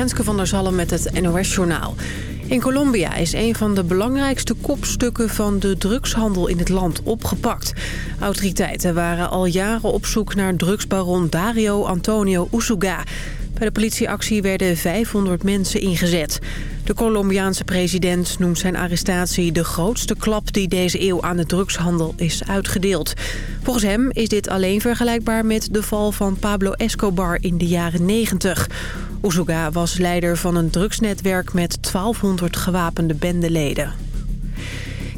Renske van der Zalm met het NOS-journaal. In Colombia is een van de belangrijkste kopstukken van de drugshandel in het land opgepakt. Autoriteiten waren al jaren op zoek naar drugsbaron Dario Antonio Usuga. Bij de politieactie werden 500 mensen ingezet. De Colombiaanse president noemt zijn arrestatie de grootste klap die deze eeuw aan de drugshandel is uitgedeeld. Volgens hem is dit alleen vergelijkbaar met de val van Pablo Escobar in de jaren 90. Usuga was leider van een drugsnetwerk met 1200 gewapende bendeleden.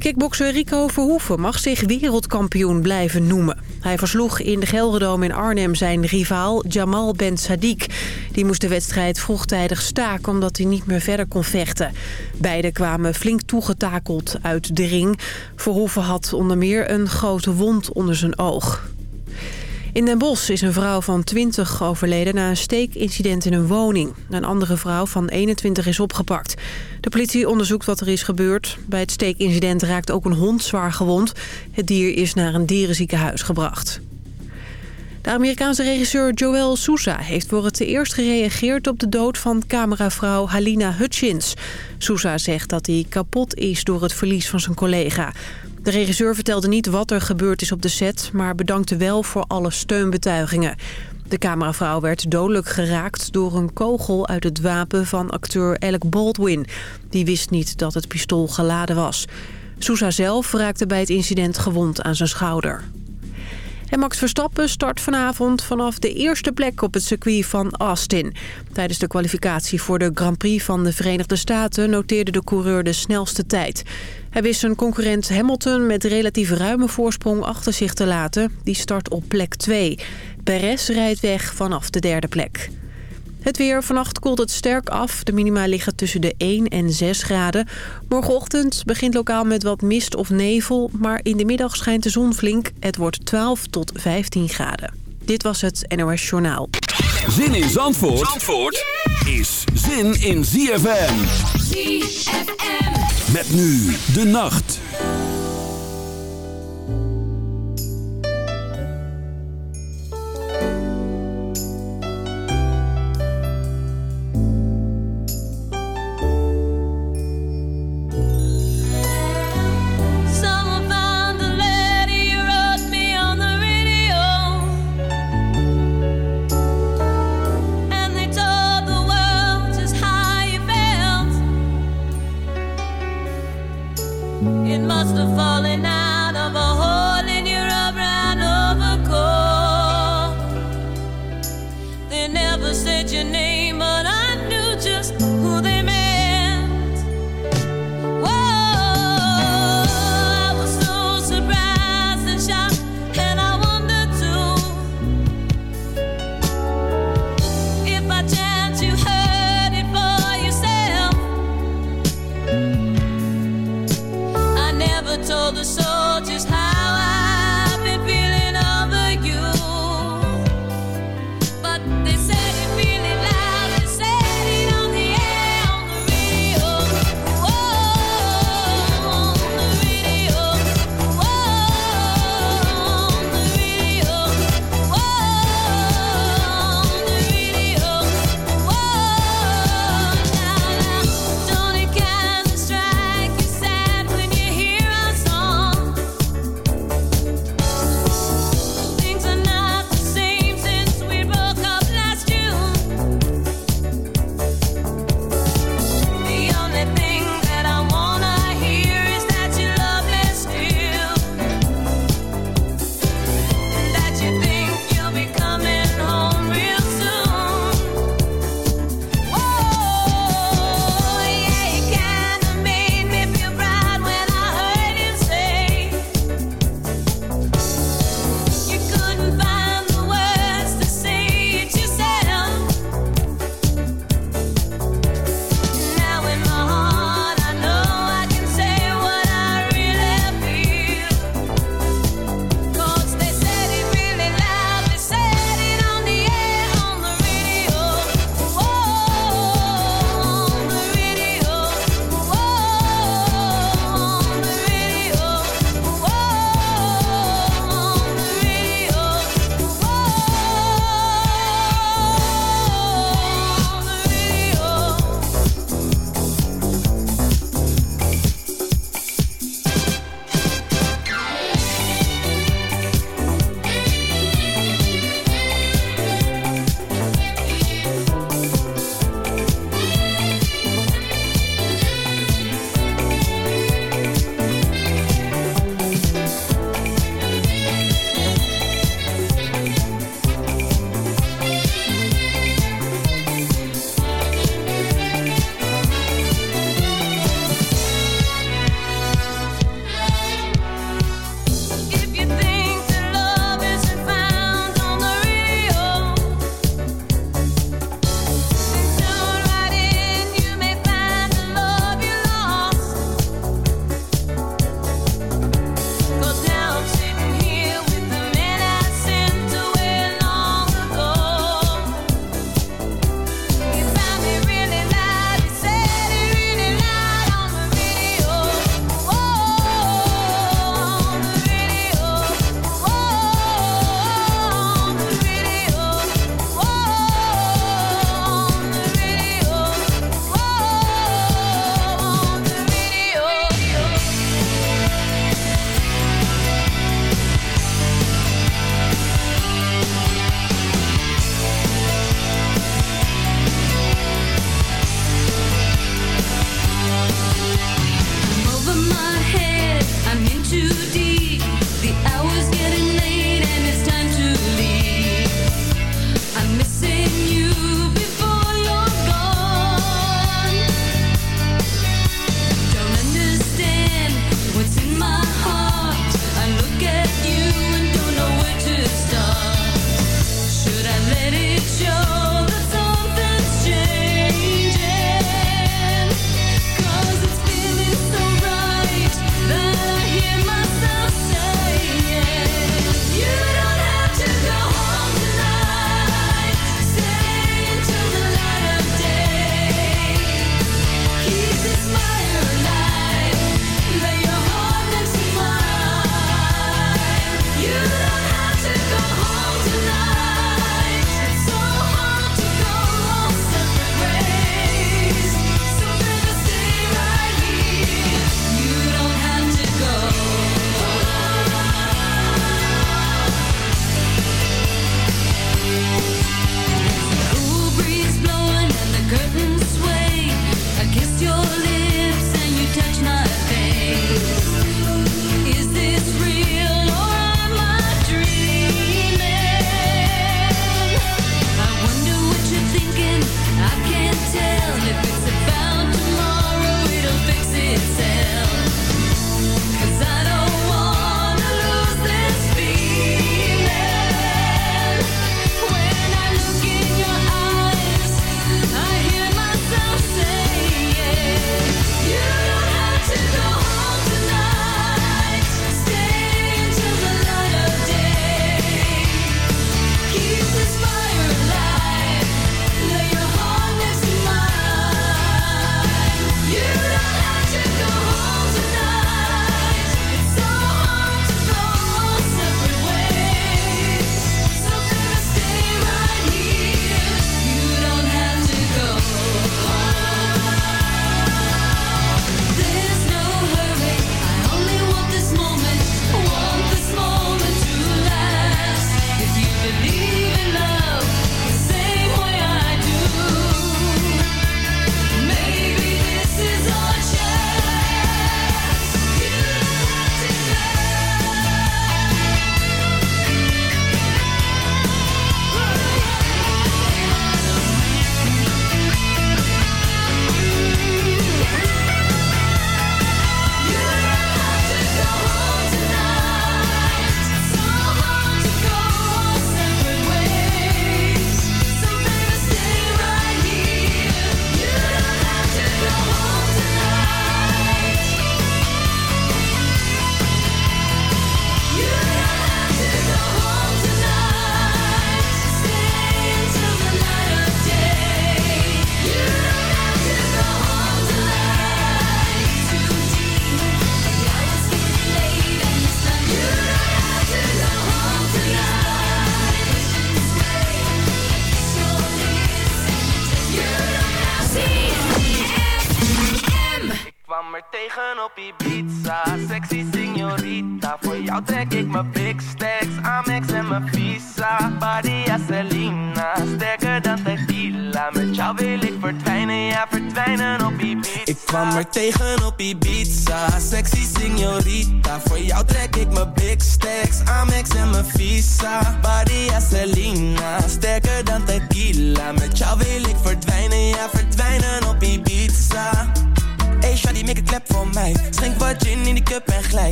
Kickbokser Rico Verhoeven mag zich wereldkampioen blijven noemen. Hij versloeg in de Gelredome in Arnhem zijn rivaal Jamal Ben Sadiq. Die moest de wedstrijd vroegtijdig staken omdat hij niet meer verder kon vechten. Beiden kwamen flink toegetakeld uit de ring. Verhoeven had onder meer een grote wond onder zijn oog. In Den Bosch is een vrouw van 20 overleden na een steekincident in een woning. Een andere vrouw van 21 is opgepakt. De politie onderzoekt wat er is gebeurd. Bij het steekincident raakt ook een hond zwaar gewond. Het dier is naar een dierenziekenhuis gebracht. De Amerikaanse regisseur Joel Sousa heeft voor het eerst gereageerd op de dood van cameravrouw Halina Hutchins. Sousa zegt dat hij kapot is door het verlies van zijn collega. De regisseur vertelde niet wat er gebeurd is op de set... maar bedankte wel voor alle steunbetuigingen. De cameravrouw werd dodelijk geraakt door een kogel uit het wapen van acteur Alec Baldwin. Die wist niet dat het pistool geladen was. Sousa zelf raakte bij het incident gewond aan zijn schouder. En Max Verstappen start vanavond vanaf de eerste plek op het circuit van Austin. Tijdens de kwalificatie voor de Grand Prix van de Verenigde Staten noteerde de coureur de snelste tijd. Hij wist zijn concurrent Hamilton met relatief ruime voorsprong achter zich te laten. Die start op plek 2. Perez rijdt weg vanaf de derde plek. Het weer. Vannacht koelt het sterk af. De minima liggen tussen de 1 en 6 graden. Morgenochtend begint lokaal met wat mist of nevel. Maar in de middag schijnt de zon flink. Het wordt 12 tot 15 graden. Dit was het NOS Journaal. Zin in Zandvoort, Zandvoort is zin in ZFM. ZFM. Met nu de nacht.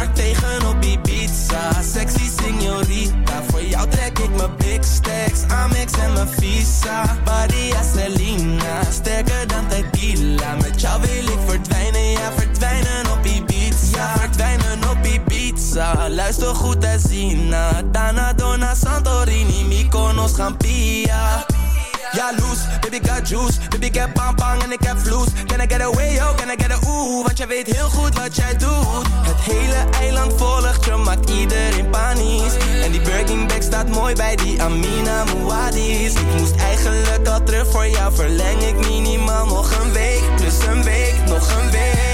Er tegen op Ibiza. Sexy signorita Voor jou trek ik mijn big stacks. Amex en mijn visa Badia Selena. Sterker dan tequila Met jou wil ik verdwijnen. Ja verdwijnen op Ibiza. Ja verdwijnen op Ibiza. Luister goed en zien Dana, Dona, Santorini Mykonos, Gampia ja, loose, baby got juice. Baby ik heb bang bang en ik heb vloes. Can I get away, yo, can I get a ooh? Want jij weet heel goed wat jij doet. Het hele eiland volgt je, maakt iedereen panisch. En die Birkin bag staat mooi bij die Amina Muadis Ik moest eigenlijk al terug voor jou Verleng ik minimaal nog een week. Plus een week, nog een week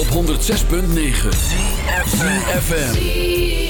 op 106.9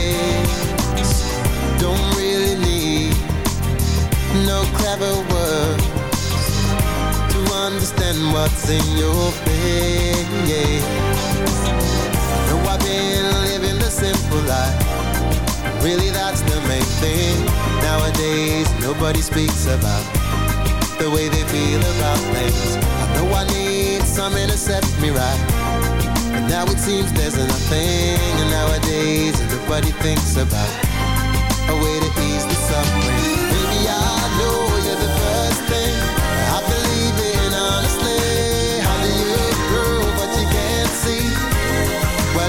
never words to understand what's in your face. No, I've been living the simple life. Really, that's the main thing. Nowadays, nobody speaks about the way they feel about things. I know I need something to set me right. But now it seems there's nothing And nowadays everybody thinks about A way to ease the suffering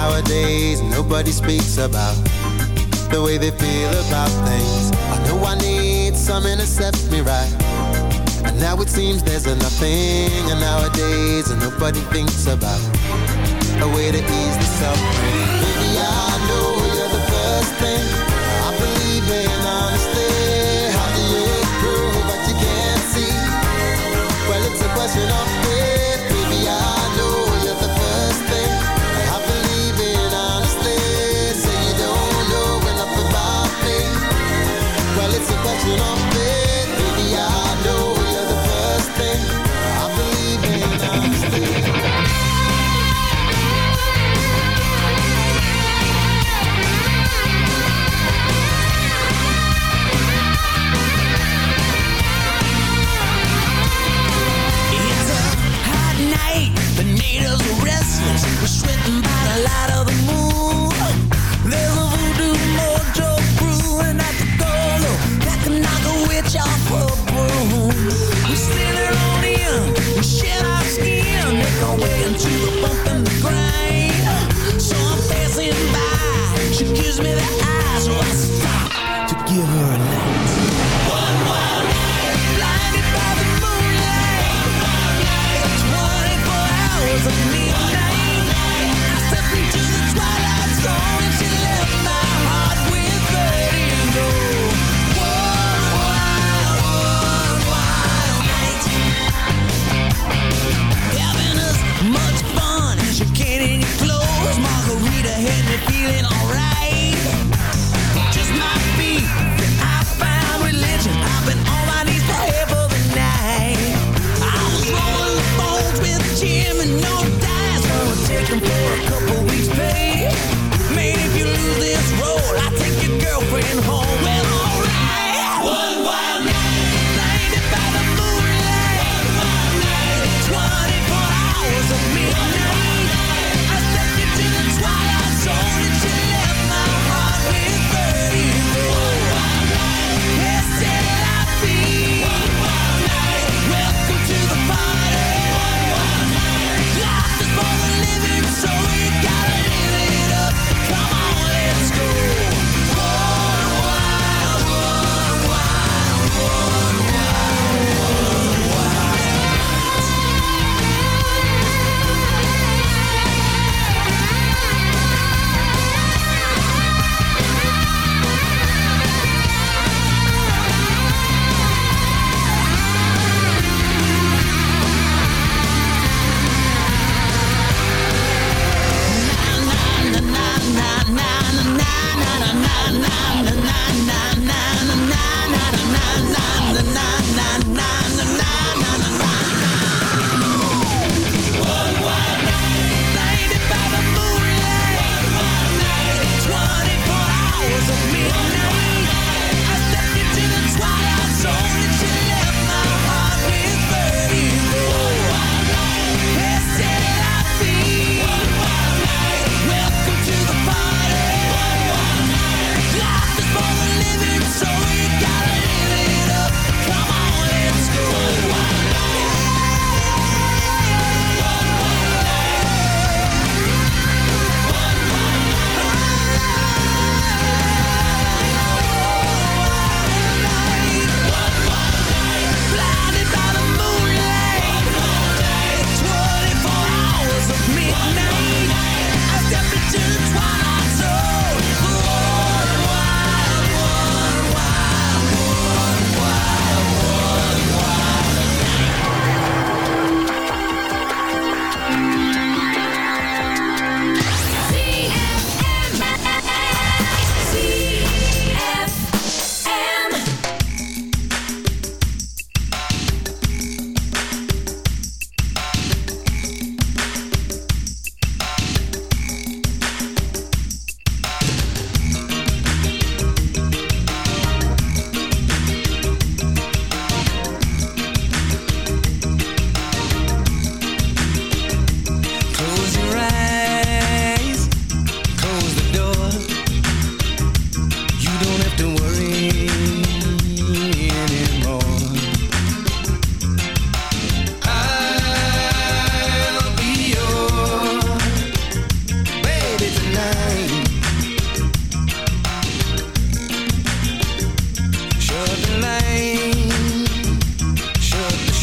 nowadays nobody speaks about the way they feel about things. I know I need some intercepts me right. And now it seems there's a nothing and nowadays nobody thinks about a way to ease the suffering.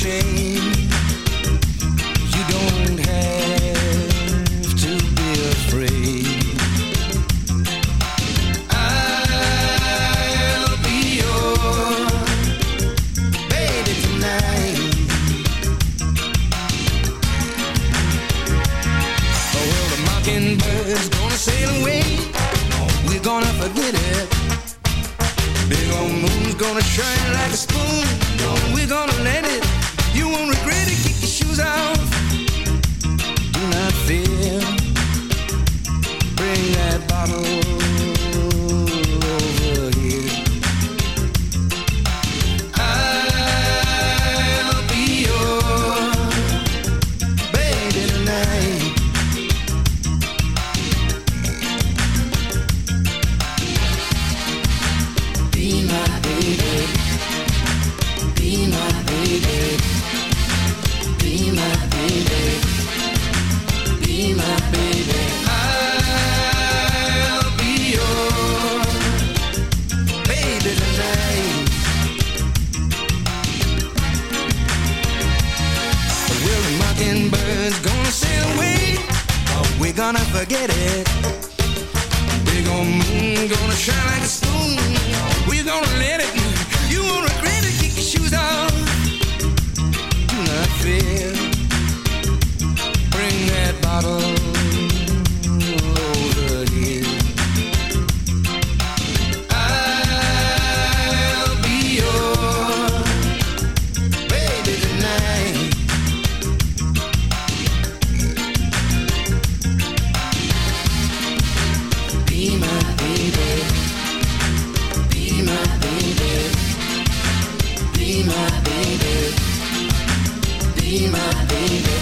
change. be my baby. Be my baby.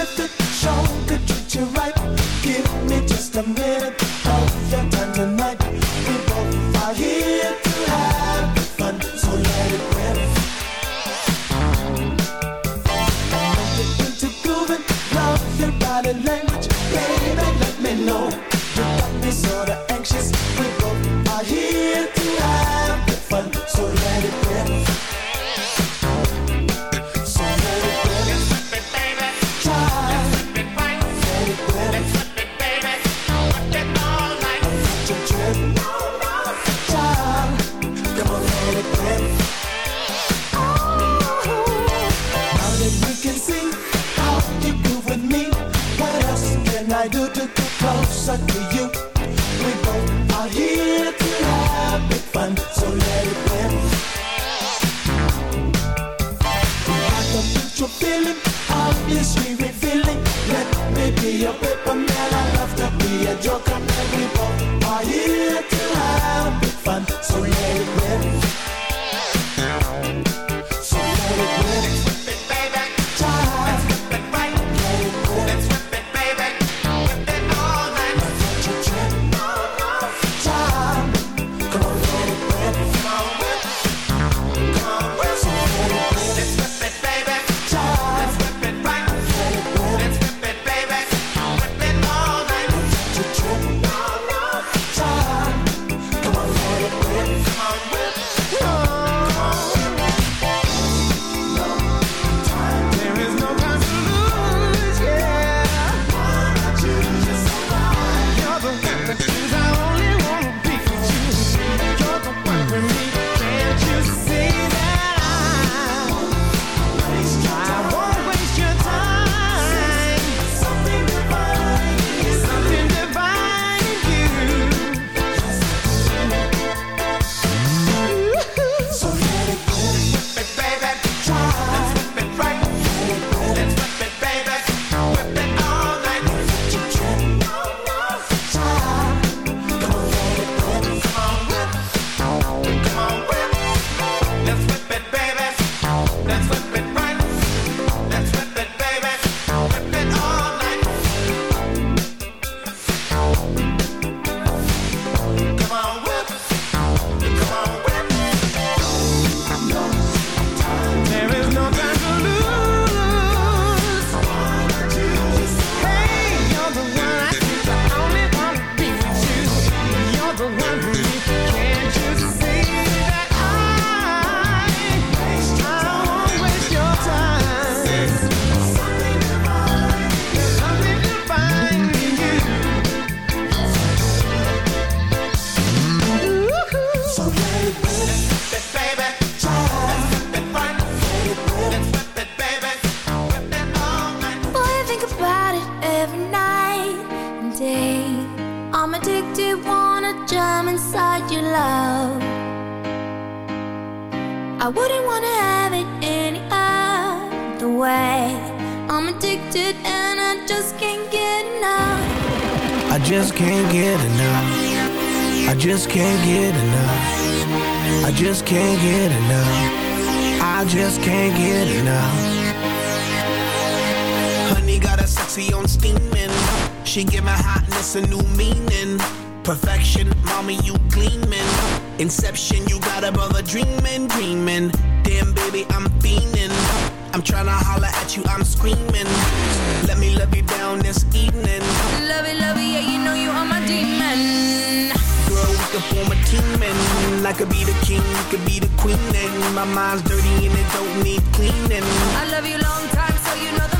with it. Sean treat you right. Give me just a minute. coffee on steaming. She give my hotness a new meaning. Perfection, mommy, you gleaming. Inception, you got above a brother dreaming, dreaming. Damn, baby, I'm fiending. I'm trying to holler at you, I'm screaming. Let me love you down this evening. Love it, love it, yeah, you know you are my demon. Girl, we could form a team, and I could be the king, you could be the queen, and my mind's dirty and it don't need cleaning. I love you long time, so you know the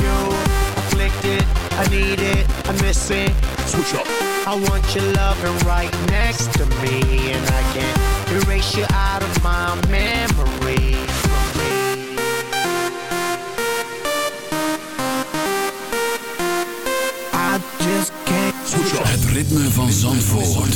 you. Afflicted, I need it, I miss it. Switch up. I want your loving right next to me, and I can't erase you out of my memory. I just can't Switch up. Het ritme van Zandvoort.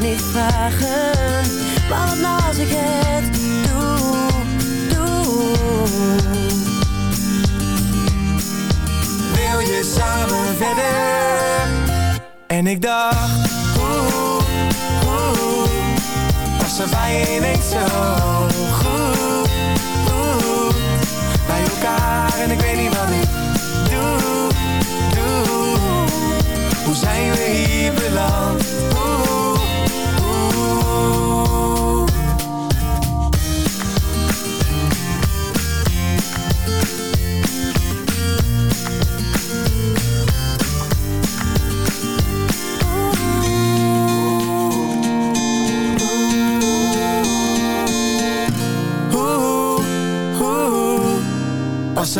Niet vragen. Maar wat nou als ik het doe, doe. Wil je samen verder? En ik dacht Oeh, oeh Was er bij ineens zo goed, goed Bij elkaar en ik weet niet wat ik doe, doe Hoe zijn we hier beland?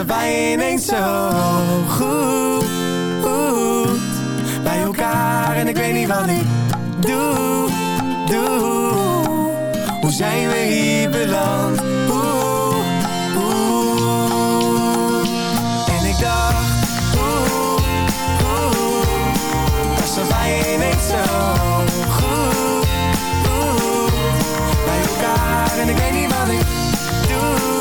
Bij je ineens zo goed, goed Bij elkaar en ik weet niet wat ik doe, doe zijn we hier beland? Oeh, oeh. En ik dacht, oeh, oeh. Was er bij ineens zo goed, goed Bij elkaar en ik weet niet wat ik doe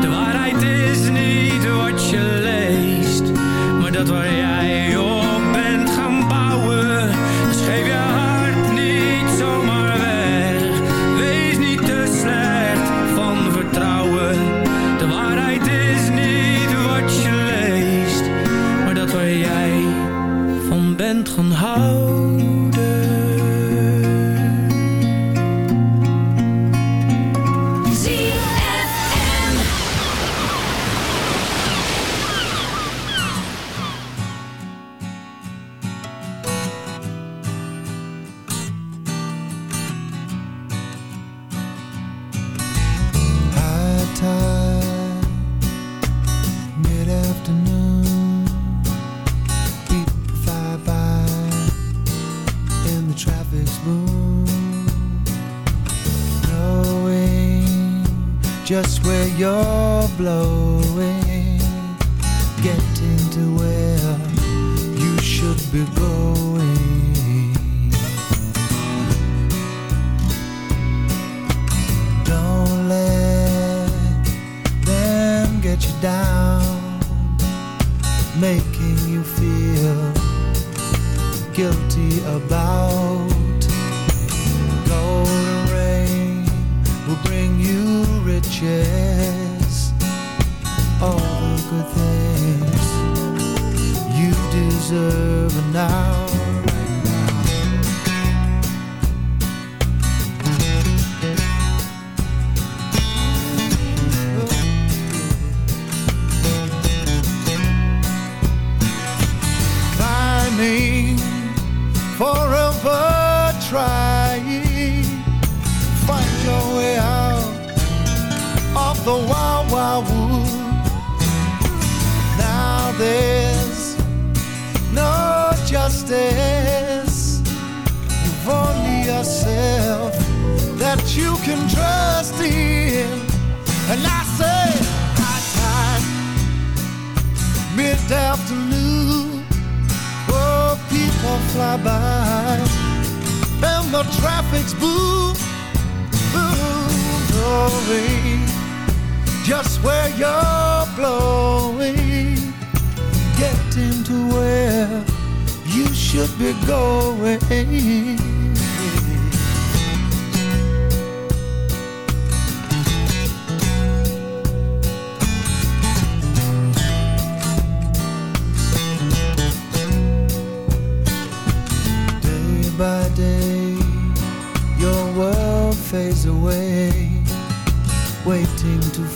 De waarheid is niet wat je leest, maar dat waar wild, wild wood. Now there's no justice. You've only yourself that you can trust in. And I say, high time, mid afternoon, oh, people fly by, and the traffic's boom, boom, blowing, just where you're blowing, getting to where you should be going. Day by day, your world fades away, waiting to